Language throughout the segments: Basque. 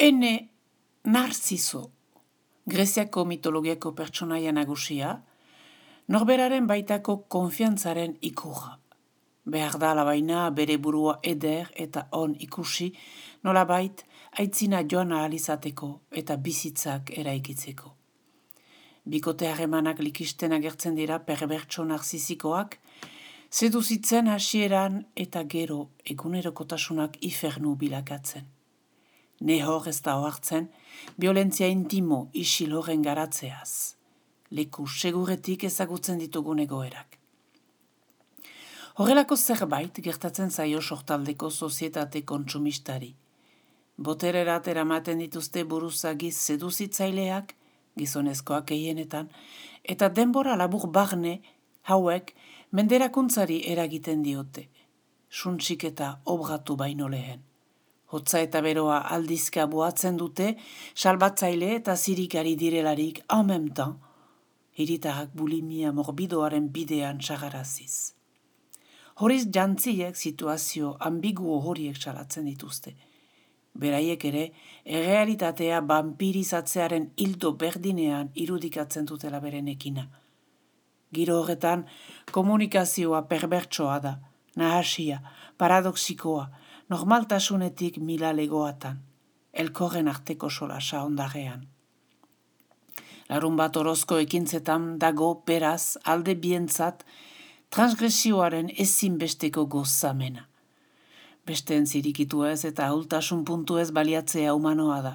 Ene narzizo, Greziako mitologiako pertsonaia nagusia, norberaren baitako konfiantzaren ikurra. Behar da alabaina bere burua eder eta on ikusi, nola bait, aitzina joan ahalizateko eta bizitzak eraikitzeko. Bikote harremanak likisten agertzen dira perbertso narzizikoak, seduzitzen hasieran eta gero egunerokotasunak ifernu bilakatzen. Ne hor ez da hoartzen, violentzia intimo isil horren garatzeaz. Leku seguretik ezagutzen ditugun egoerak. Horrelako zerbait gertatzen zaio sortaldeko sozietate kontsumistari. Botererat eramaten dituzte buruzagiz seduzitzaileak, gizonezkoak eienetan, eta denbora labur barne hauek menderakuntzari eragiten diote, suntsik eta obratu baino lehen. Hotza eta beroa aldizka buatzen dute, salbatzaile eta zirikari direlarik haumemtan, hiritarrak bulimia morbidoaren bidean sagaraziz. Horiz jantziek situazio ambigu horiek salatzen dituzte. Beraiek ere, errealitatea vampirizatzearen hildo berdinean irudikatzen dutela berenekina. Giro horretan, komunikazioa perbertsoa da, nahasia, paradoxikoa, normaltasunetik mila legoatan, elkorren arteko solasa ondarean. Larun bat orozko ekintzetan dago beraz alde bientzat transgresioaren ezinbesteko gozamena. Besteen zirikitu ez eta ahultasun puntu ez baliatzea humanoa da.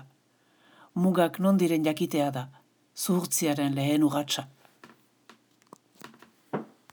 Mugak non diren jakitea da, zuhurtziaren lehen urratsa.